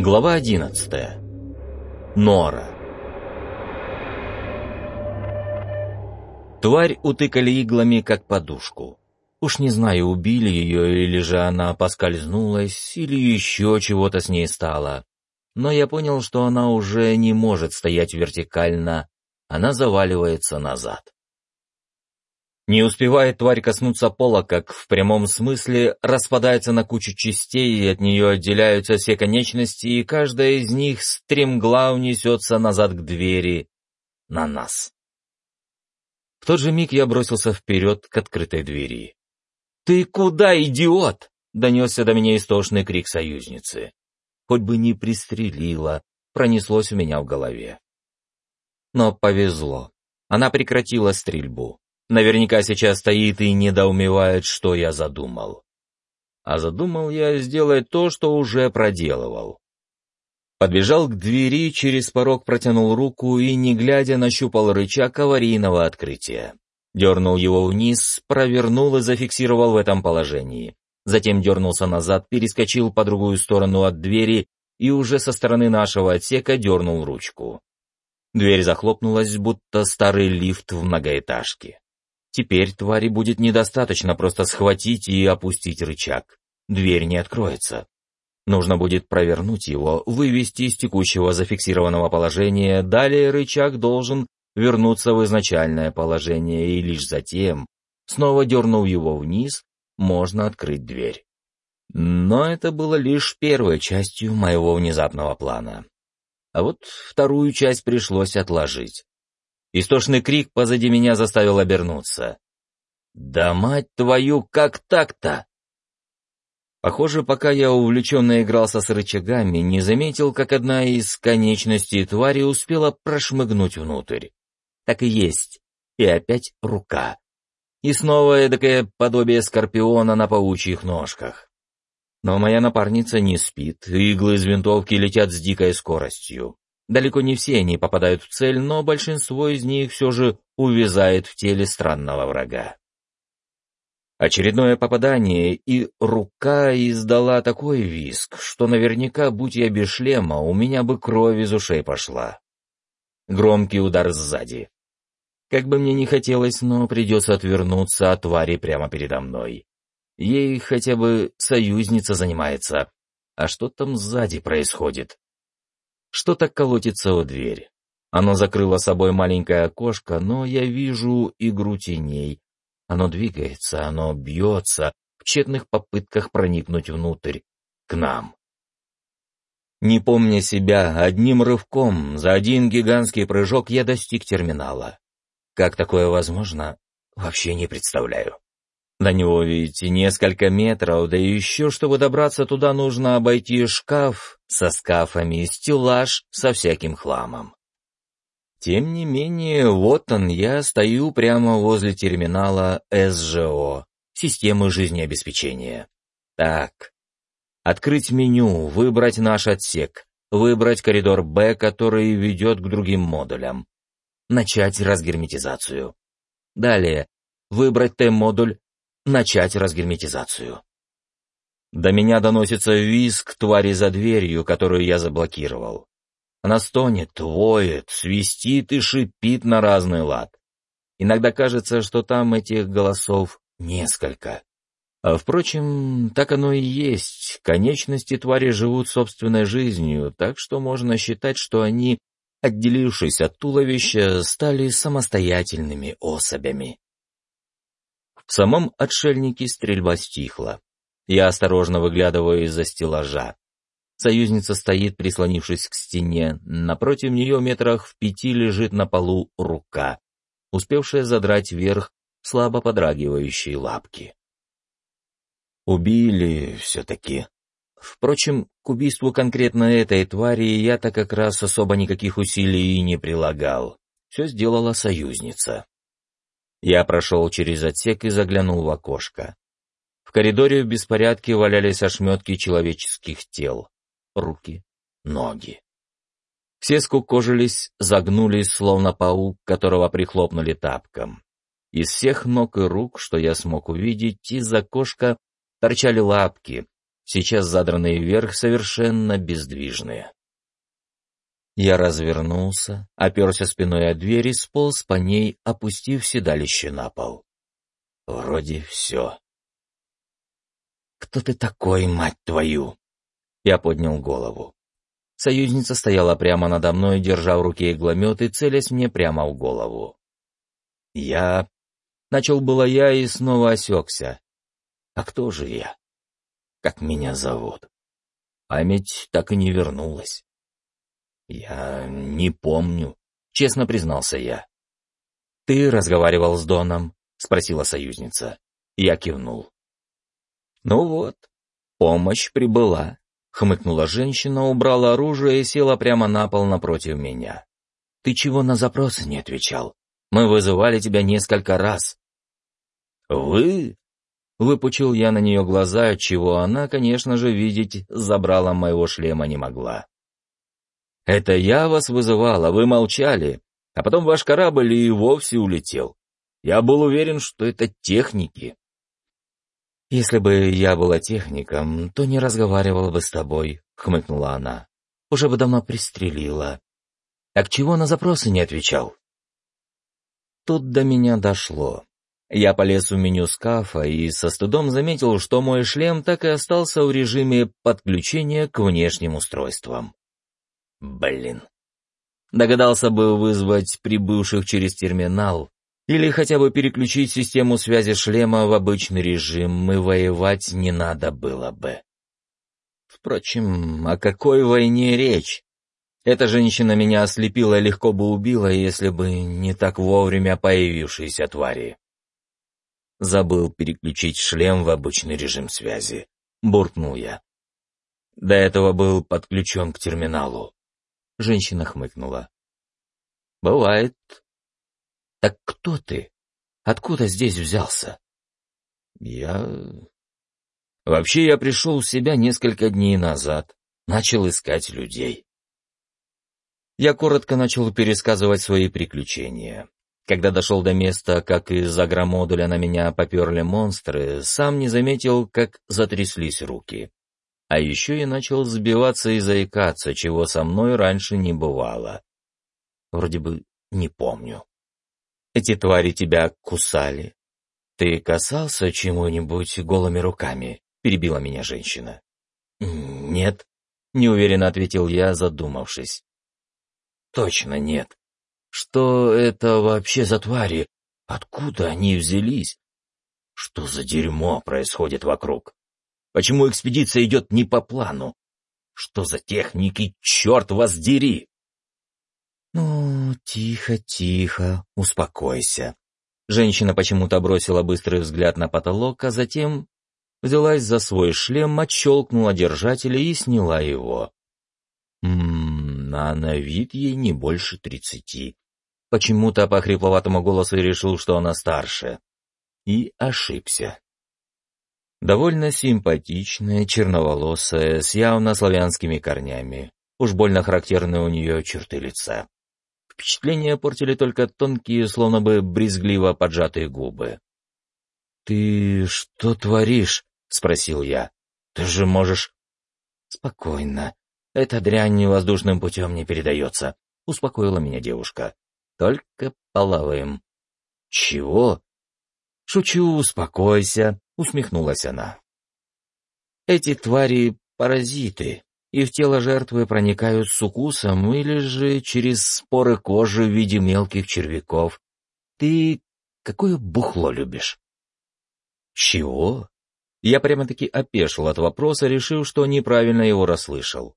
Глава одиннадцатая. Нора. Тварь утыкали иглами, как подушку. Уж не знаю, убили ее, или же она поскользнулась, или еще чего-то с ней стало. Но я понял, что она уже не может стоять вертикально, она заваливается назад. Не успевает тварь коснуться пола, как в прямом смысле распадается на кучу частей, и от нее отделяются все конечности, и каждая из них стремглав несется назад к двери, на нас. В тот же миг я бросился вперед к открытой двери. «Ты куда, идиот?» — донесся до меня истошный крик союзницы. Хоть бы не пристрелила, пронеслось у меня в голове. Но повезло. Она прекратила стрельбу. Наверняка сейчас стоит и недоумевает, что я задумал. А задумал я сделать то, что уже проделывал. Подбежал к двери, через порог протянул руку и, не глядя, нащупал рычаг аварийного открытия. Дернул его вниз, провернул и зафиксировал в этом положении. Затем дернулся назад, перескочил по другую сторону от двери и уже со стороны нашего отсека дернул ручку. Дверь захлопнулась, будто старый лифт в многоэтажке. Теперь твари будет недостаточно просто схватить и опустить рычаг. Дверь не откроется. Нужно будет провернуть его, вывести из текущего зафиксированного положения, далее рычаг должен вернуться в изначальное положение, и лишь затем, снова дернув его вниз, можно открыть дверь. Но это было лишь первой частью моего внезапного плана. А вот вторую часть пришлось отложить. Истошный крик позади меня заставил обернуться. «Да мать твою, как так-то?» Похоже, пока я увлеченно игрался с рычагами, не заметил, как одна из конечностей твари успела прошмыгнуть внутрь. Так и есть. И опять рука. И снова эдакое подобие скорпиона на паучьих ножках. Но моя напарница не спит, иглы из винтовки летят с дикой скоростью. Далеко не все они попадают в цель, но большинство из них все же увязает в теле странного врага. Очередное попадание, и рука издала такой визг, что наверняка, будь я без шлема, у меня бы кровь из ушей пошла. Громкий удар сзади. Как бы мне не хотелось, но придется отвернуться от твари прямо передо мной. Ей хотя бы союзница занимается. А что там сзади происходит? Что-то колотится у двери. Оно закрыло собой маленькое окошко, но я вижу игру теней. Оно двигается, оно бьется в тщетных попытках проникнуть внутрь, к нам. Не помня себя, одним рывком, за один гигантский прыжок я достиг терминала. Как такое возможно, вообще не представляю. До него ведь несколько метров, да еще, чтобы добраться туда, нужно обойти шкаф со скафами, стеллаж со всяким хламом. Тем не менее, вот он, я стою прямо возле терминала СЖО, системы жизнеобеспечения. Так, открыть меню, выбрать наш отсек, выбрать коридор Б, который ведет к другим модулям. Начать разгерметизацию. Далее, выбрать Т-модуль, начать разгерметизацию. До меня доносится визг твари за дверью, которую я заблокировал. Она стонет, воет, свистит и шипит на разный лад. Иногда кажется, что там этих голосов несколько. А, впрочем, так оно и есть. Конечности твари живут собственной жизнью, так что можно считать, что они, отделившись от туловища, стали самостоятельными особями. В самом отшельнике стрельба стихла. Я осторожно выглядываю из-за стеллажа. Союзница стоит, прислонившись к стене. Напротив нее метрах в пяти лежит на полу рука, успевшая задрать вверх слабо подрагивающие лапки. Убили все-таки. Впрочем, к убийству конкретно этой твари я-то как раз особо никаких усилий и не прилагал. Все сделала союзница. Я прошел через отсек и заглянул в окошко. В коридоре в беспорядке валялись ошметки человеческих тел. Руки, ноги. Все скукожились, загнулись, словно паук, которого прихлопнули тапком. Из всех ног и рук, что я смог увидеть, из окошка торчали лапки, сейчас задранные вверх, совершенно бездвижные. Я развернулся, оперся спиной о дверь и сполз по ней, опустив седалище на пол. Вроде все. «Кто ты такой, мать твою?» Я поднял голову. Союзница стояла прямо надо мной, держа в руке игломет и целясь мне прямо в голову. Я... Начал было я и снова осекся. А кто же я? Как меня зовут? Память так и не вернулась. «Я не помню», — честно признался я. «Ты разговаривал с Доном?» — спросила союзница. Я кивнул. «Ну вот, помощь прибыла», — хмыкнула женщина, убрала оружие и села прямо на пол напротив меня. «Ты чего на запросы не отвечал? Мы вызывали тебя несколько раз». «Вы?» — выпучил я на нее глаза, чего она, конечно же, видеть забрала моего шлема не могла. Это я вас вызывал, а вы молчали, а потом ваш корабль и вовсе улетел. Я был уверен, что это техники. Если бы я была техником, то не разговаривала бы с тобой, хмыкнула она. Уже бы давно пристрелила. А к чего на запросы не отвечал? Тут до меня дошло. Я полез в меню скафа и со стыдом заметил, что мой шлем так и остался в режиме подключения к внешним устройствам. Блин. Догадался бы вызвать прибывших через терминал или хотя бы переключить систему связи шлема в обычный режим, и воевать не надо было бы. Впрочем, о какой войне речь? Эта женщина меня ослепила и легко бы убила, если бы не так вовремя появившиеся твари. Забыл переключить шлем в обычный режим связи. Буркнул я. До этого был подключен к терминалу. Женщина хмыкнула. «Бывает. Так кто ты? Откуда здесь взялся?» «Я...» «Вообще я пришел в себя несколько дней назад. Начал искать людей». Я коротко начал пересказывать свои приключения. Когда дошел до места, как из агромодуля на меня поперли монстры, сам не заметил, как затряслись руки. А еще и начал сбиваться и заикаться, чего со мной раньше не бывало. Вроде бы не помню. Эти твари тебя кусали. Ты касался чему-нибудь голыми руками? Перебила меня женщина. Нет, неуверенно ответил я, задумавшись. Точно нет. Что это вообще за твари? Откуда они взялись? Что за дерьмо происходит вокруг? Почему экспедиция идет не по плану? Что за техники, черт вас дери! Ну, тихо, тихо, успокойся. Женщина почему-то бросила быстрый взгляд на потолок, а затем взялась за свой шлем, отщелкнула держателя и сняла его. Ммм, а на вид ей не больше тридцати. Почему-то по хрипловатому голосу решил, что она старше. И ошибся. Довольно симпатичная, черноволосая, с явно славянскими корнями. Уж больно характерны у нее черты лица. Впечатление портили только тонкие, словно бы брезгливо поджатые губы. «Ты что творишь?» — спросил я. «Ты же можешь...» «Спокойно. Эта дрянь воздушным путем не передается», — успокоила меня девушка. «Только половым». «Чего?» «Шучу, успокойся усмехнулась она. Эти твари — паразиты, и в тело жертвы проникают с укусом или же через споры кожи в виде мелких червяков. Ты какое бухло любишь? Чего? Я прямо-таки опешил от вопроса, решив, что неправильно его расслышал.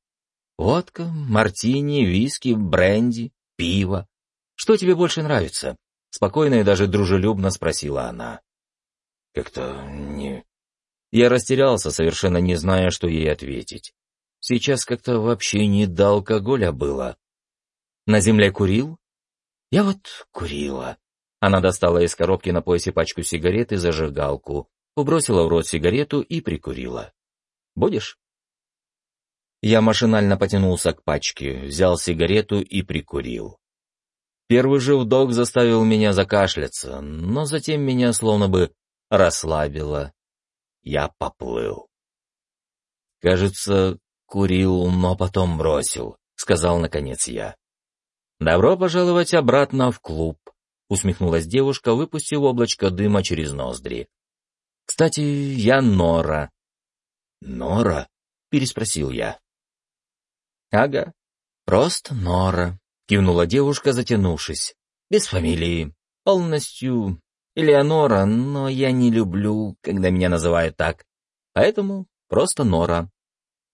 Водка, мартини, виски, бренди, пиво. Что тебе больше нравится? Спокойно и даже дружелюбно спросила она. Как-то не... Я растерялся, совершенно не зная, что ей ответить. Сейчас как-то вообще не до алкоголя было. На земле курил? Я вот курила. Она достала из коробки на поясе пачку сигарет и зажигалку, убросила в рот сигарету и прикурила. «Будешь?» Я машинально потянулся к пачке, взял сигарету и прикурил. Первый же вдох заставил меня закашляться, но затем меня словно бы расслабило. Я поплыл. Кажется, курил, но потом бросил, сказал наконец я. Добро пожаловать обратно в клуб, усмехнулась девушка, выпустив облачко дыма через ноздри. Кстати, я Нора. Нора? переспросил я. Ага, просто Нора, кивнула девушка, затянувшись. Без фамилии, полностью Элеонора, но я не люблю, когда меня называют так. Поэтому просто Нора.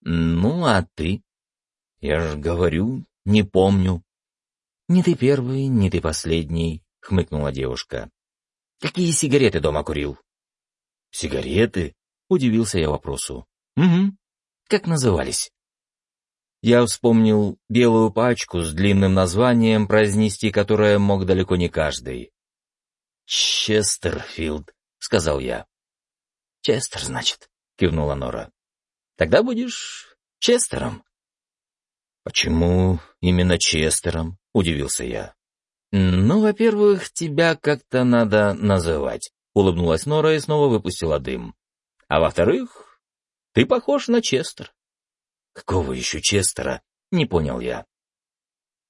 Ну, а ты? Я же говорю, не помню. Не ты первый, не ты последний, хмыкнула девушка. Какие сигареты дома курил? Сигареты? Удивился я вопросу. Угу. Как назывались? Я вспомнил белую пачку с длинным названием, произнести которое мог далеко не каждый. «Честерфилд», — сказал я. «Честер, значит», — кивнула Нора. «Тогда будешь Честером». «Почему именно Честером?» — удивился я. «Ну, во-первых, тебя как-то надо называть», — улыбнулась Нора и снова выпустила дым. «А во-вторых, ты похож на Честер». «Какого еще Честера?» — не понял я.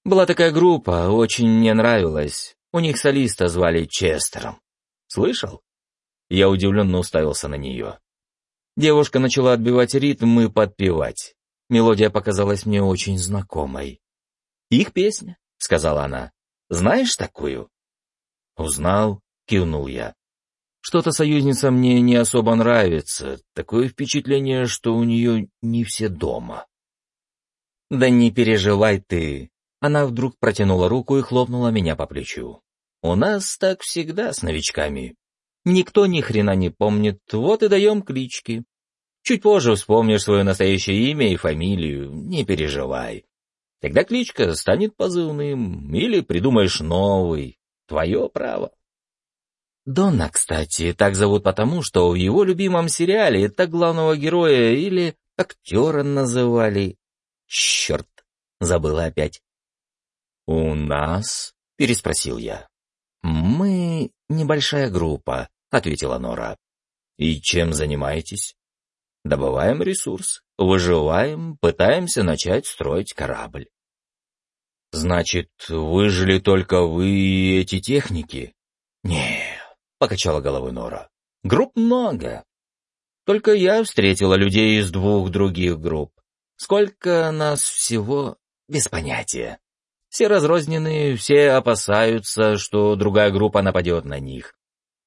Была такая группа, очень мне нравилась. У них солиста звали Честером. Слышал? Я удивленно уставился на нее. Девушка начала отбивать ритм и подпевать. Мелодия показалась мне очень знакомой. «Их песня», — сказала она. «Знаешь такую?» «Узнал», — кивнул я. «Что-то союзница мне не особо нравится. Такое впечатление, что у нее не все дома». «Да не переживай ты», она вдруг протянула руку и хлопнула меня по плечу. «У нас так всегда с новичками. Никто ни хрена не помнит, вот и даем клички. Чуть позже вспомнишь свое настоящее имя и фамилию, не переживай. Тогда кличка станет позывным, или придумаешь новый. Твое право». Донна, кстати, так зовут потому, что в его любимом сериале так главного героя или актера называли. Черт, забыла опять. «У нас?» — переспросил я. «Мы небольшая группа», — ответила Нора. «И чем занимаетесь?» «Добываем ресурс, выживаем, пытаемся начать строить корабль». «Значит, выжили только вы и эти техники?» «Не», — покачала головой Нора. «Групп много. Только я встретила людей из двух других групп. Сколько нас всего, без понятия». Все разрозненные, все опасаются, что другая группа нападет на них.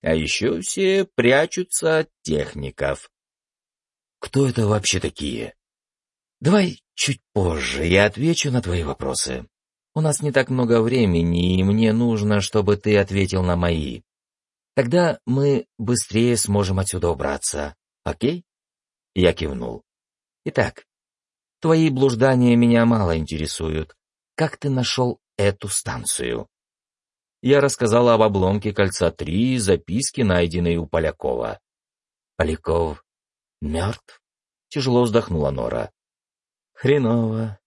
А еще все прячутся от техников. Кто это вообще такие? Давай чуть позже я отвечу на твои вопросы. У нас не так много времени, и мне нужно, чтобы ты ответил на мои. Тогда мы быстрее сможем отсюда убраться. Окей? Я кивнул. Итак, твои блуждания меня мало интересуют как ты нашел эту станцию?» Я рассказала об обломке кольца 3 записке, найденной у Полякова. «Поляков мертв?» — тяжело вздохнула Нора. «Хреново.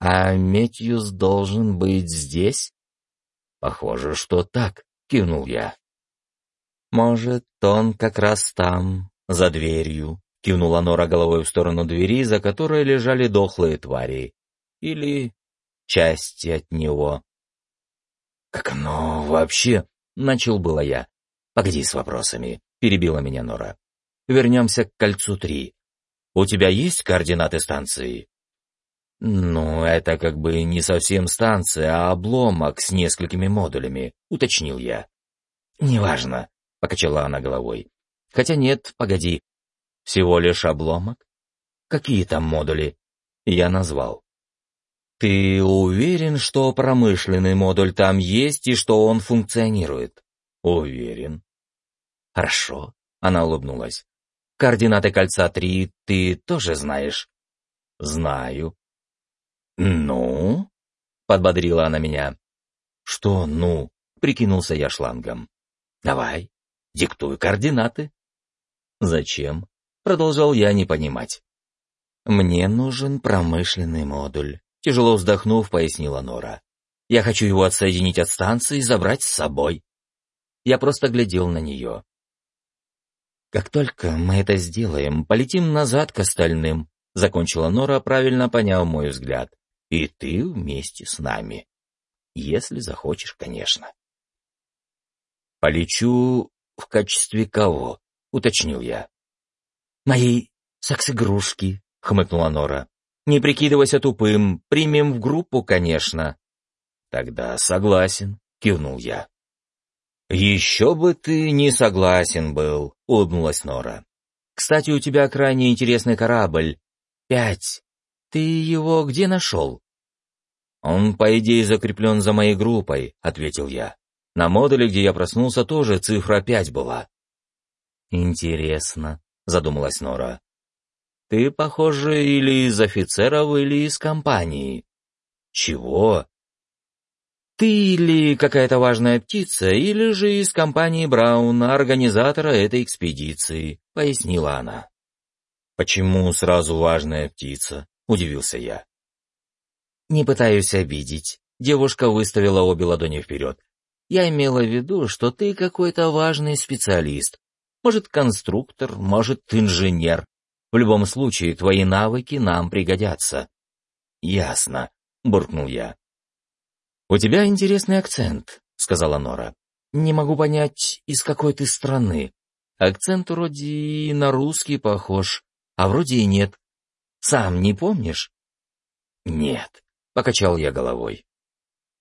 А Метьюс должен быть здесь?» «Похоже, что так», — кивнул я. «Может, он как раз там, за дверью», — кивнула Нора головой в сторону двери, за которой лежали дохлые твари. «Или части от него. «Как оно вообще?» — начал было я. «Погоди с вопросами», — перебила меня Нора. «Вернемся к кольцу три. У тебя есть координаты станции?» «Ну, это как бы не совсем станция, а обломок с несколькими модулями», — уточнил я. «Неважно», — покачала она головой. «Хотя нет, погоди. Всего лишь обломок? Какие там модули?» Я назвал. Ты уверен, что промышленный модуль там есть и что он функционирует? Уверен. Хорошо, она улыбнулась. Координаты кольца 3 ты тоже знаешь? Знаю. Ну? Подбодрила она меня. Что «ну»? Прикинулся я шлангом. Давай, диктуй координаты. Зачем? Продолжал я не понимать. Мне нужен промышленный модуль. Тяжело вздохнув, пояснила Нора. «Я хочу его отсоединить от станции и забрать с собой». Я просто глядел на нее. «Как только мы это сделаем, полетим назад к остальным. — закончила Нора, правильно поняв мой взгляд. «И ты вместе с нами. Если захочешь, конечно». «Полечу в качестве кого?» — уточнил я. «Моей секс-игрушки», — хмыкнула Нора. «Не прикидывайся тупым, примем в группу, конечно». «Тогда согласен», — кивнул я. «Еще бы ты не согласен был», — улыбнулась Нора. «Кстати, у тебя крайне интересный корабль. Пять. Ты его где нашел?» «Он, по идее, закреплен за моей группой», — ответил я. «На модуле, где я проснулся, тоже цифра пять была». «Интересно», — задумалась Нора. «Ты, похоже, или из офицеров, или из компании». «Чего?» Ты или какая-то важная птица, или же из компании Брауна, организатора этой экспедиции», — пояснила она. «Почему сразу важная птица?» — удивился я. «Не пытаюсь обидеть». Девушка выставила обе ладони вперед. «Я имела в виду, что ты какой-то важный специалист. Может, конструктор, может, инженер. В любом случае, твои навыки нам пригодятся». «Ясно», — буркнул я. «У тебя интересный акцент», — сказала Нора. «Не могу понять, из какой ты страны. Акцент вроде и на русский похож, а вроде и нет. Сам не помнишь?» «Нет», — покачал я головой.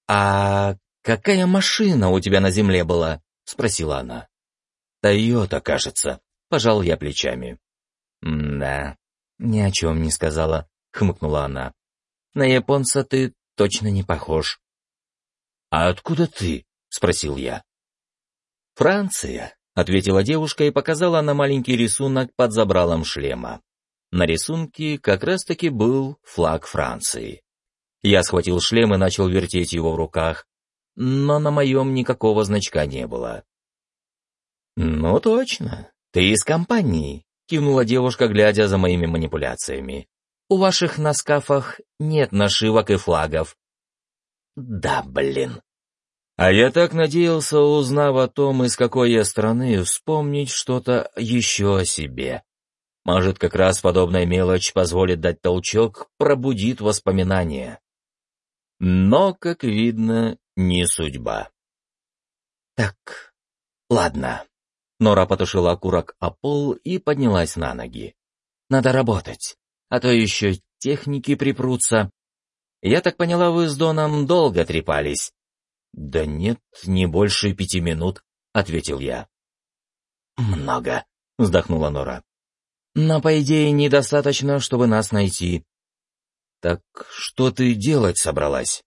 «А какая машина у тебя на земле была?» — спросила она. «Тойота, кажется», — пожал я плечами. «Да, ни о чем не сказала», — хмыкнула она. «На японца ты точно не похож». «А откуда ты?» — спросил я. «Франция», — ответила девушка и показала на маленький рисунок под забралом шлема. На рисунке как раз-таки был флаг Франции. Я схватил шлем и начал вертеть его в руках, но на моем никакого значка не было. «Ну точно, ты из компании», — кивнула девушка, глядя за моими манипуляциями. «У ваших на скафах нет нашивок и флагов, да, блин. А я так надеялся, узнав о том, из какой я страны, вспомнить что-то еще о себе. Может, как раз подобная мелочь позволит дать толчок, пробудит воспоминания. Но, как видно, не судьба. Так, ладно. Нора потушила окурок о пол и поднялась на ноги. Надо работать, а то еще техники припрутся, я так поняла, вы с Доном долго трепались. Да нет, не больше пяти минут, ответил я. Много, вздохнула Нора. Но, по идее, недостаточно, чтобы нас найти. Так что ты делать собралась?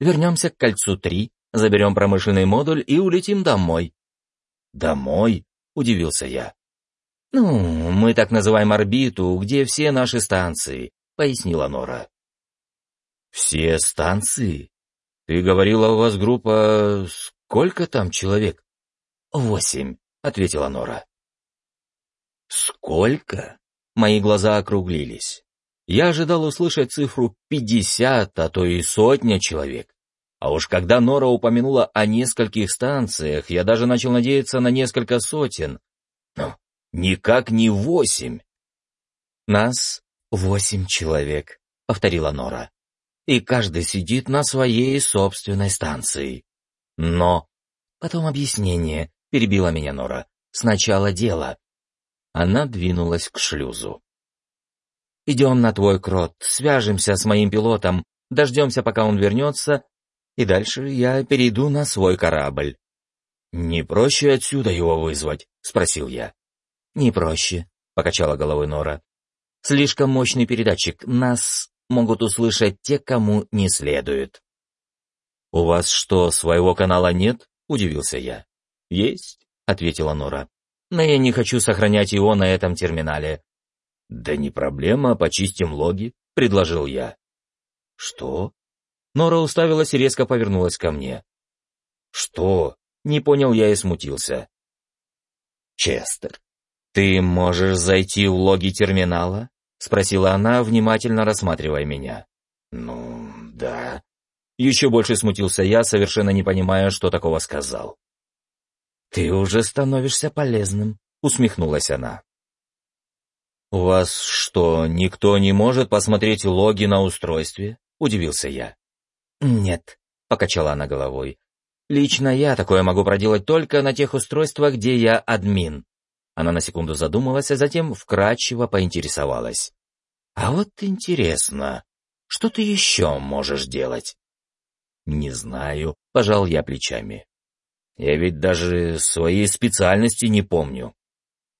Вернемся к кольцу 3, заберем промышленный модуль и улетим домой. Домой? Удивился я. Ну, мы так называем орбиту, где все наши станции, пояснила Нора. «Все станции? Ты говорила, у вас группа... Сколько там человек?» «Восемь», — ответила Нора. «Сколько?» Мои глаза округлились. Я ожидал услышать цифру пятьдесят, а то и сотня человек. А уж когда Нора упомянула о нескольких станциях, я даже начал надеяться на несколько сотен. Но никак не восемь. «Нас восемь человек», — повторила Нора и каждый сидит на своей собственной станции. Но... Потом объяснение, перебила меня Нора. Сначала дело. Она двинулась к шлюзу. «Идем на твой крот, свяжемся с моим пилотом, дождемся, пока он вернется, и дальше я перейду на свой корабль». «Не проще отсюда его вызвать?» — спросил я. «Не проще», — покачала головой Нора. «Слишком мощный передатчик, нас могут услышать те, кому не следует. «У вас что, своего канала нет?» — удивился я. «Есть», — ответила Нора. «Но я не хочу сохранять его на этом терминале». «Да не проблема, почистим логи», — предложил я. «Что?» Нора уставилась и резко повернулась ко мне. «Что?» — не понял я и смутился. «Честер, ты можешь зайти в логи терминала — спросила она, внимательно рассматривая меня. «Ну, да». Еще больше смутился я, совершенно не понимая, что такого сказал. «Ты уже становишься полезным», — усмехнулась она. «У вас что, никто не может посмотреть логи на устройстве?» — удивился я. «Нет», — покачала она головой. «Лично я такое могу проделать только на тех устройствах, где я админ». Она на секунду задумалась, а затем вкратчиво поинтересовалась. «А вот интересно, что ты еще можешь делать?» «Не знаю», — пожал я плечами. «Я ведь даже своей специальности не помню».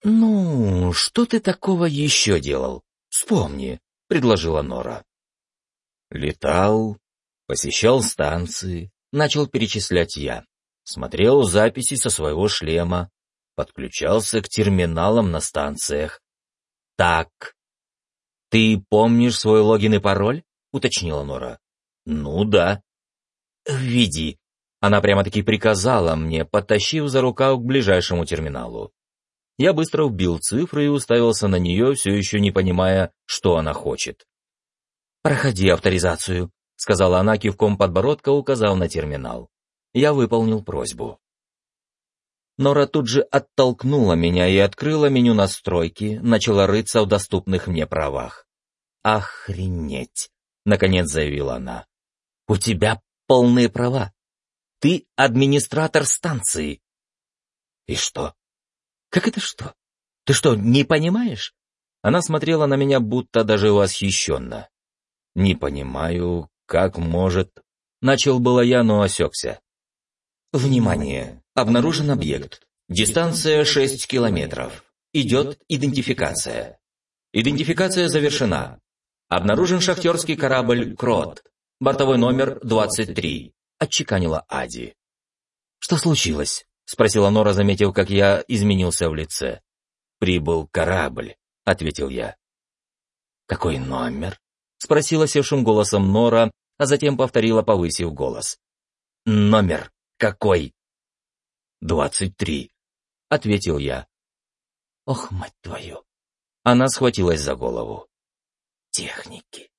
«Ну, что ты такого еще делал? Вспомни», — предложила Нора. «Летал, посещал станции, начал перечислять я. Смотрел записи со своего шлема, подключался к терминалам на станциях. Так, ты помнишь свой логин и пароль? Уточнила Нора. Ну да. Введи. Она прямо-таки приказала мне, подтащив за рукав к ближайшему терминалу. Я быстро вбил цифры и уставился на нее, все еще не понимая, что она хочет. «Проходи авторизацию», — сказала она кивком подбородка, указав на терминал. Я выполнил просьбу. Нора тут же оттолкнула меня и открыла меню настройки, начала рыться в доступных мне правах. «Охренеть!» — наконец заявила она. «У тебя полные права. Ты администратор станции». «И что?» «Как это что? Ты что, не понимаешь?» Она смотрела на меня, будто даже восхищенно. «Не понимаю, как может...» Начал было я, но осекся. Внимание! Обнаружен объект. Дистанция 6 километров. Идет идентификация. Идентификация завершена. Обнаружен шахтерский корабль «Крот». Бортовой номер 23. Отчеканила Ади. «Что случилось?» — спросила Нора, заметив, как я изменился в лице. «Прибыл корабль», — ответил я. «Какой номер?» — спросила севшим голосом Нора, а затем повторила, повысив голос. «Номер какой?» «Двадцать три», — ответил я. «Ох, мать твою!» Она схватилась за голову. «Техники!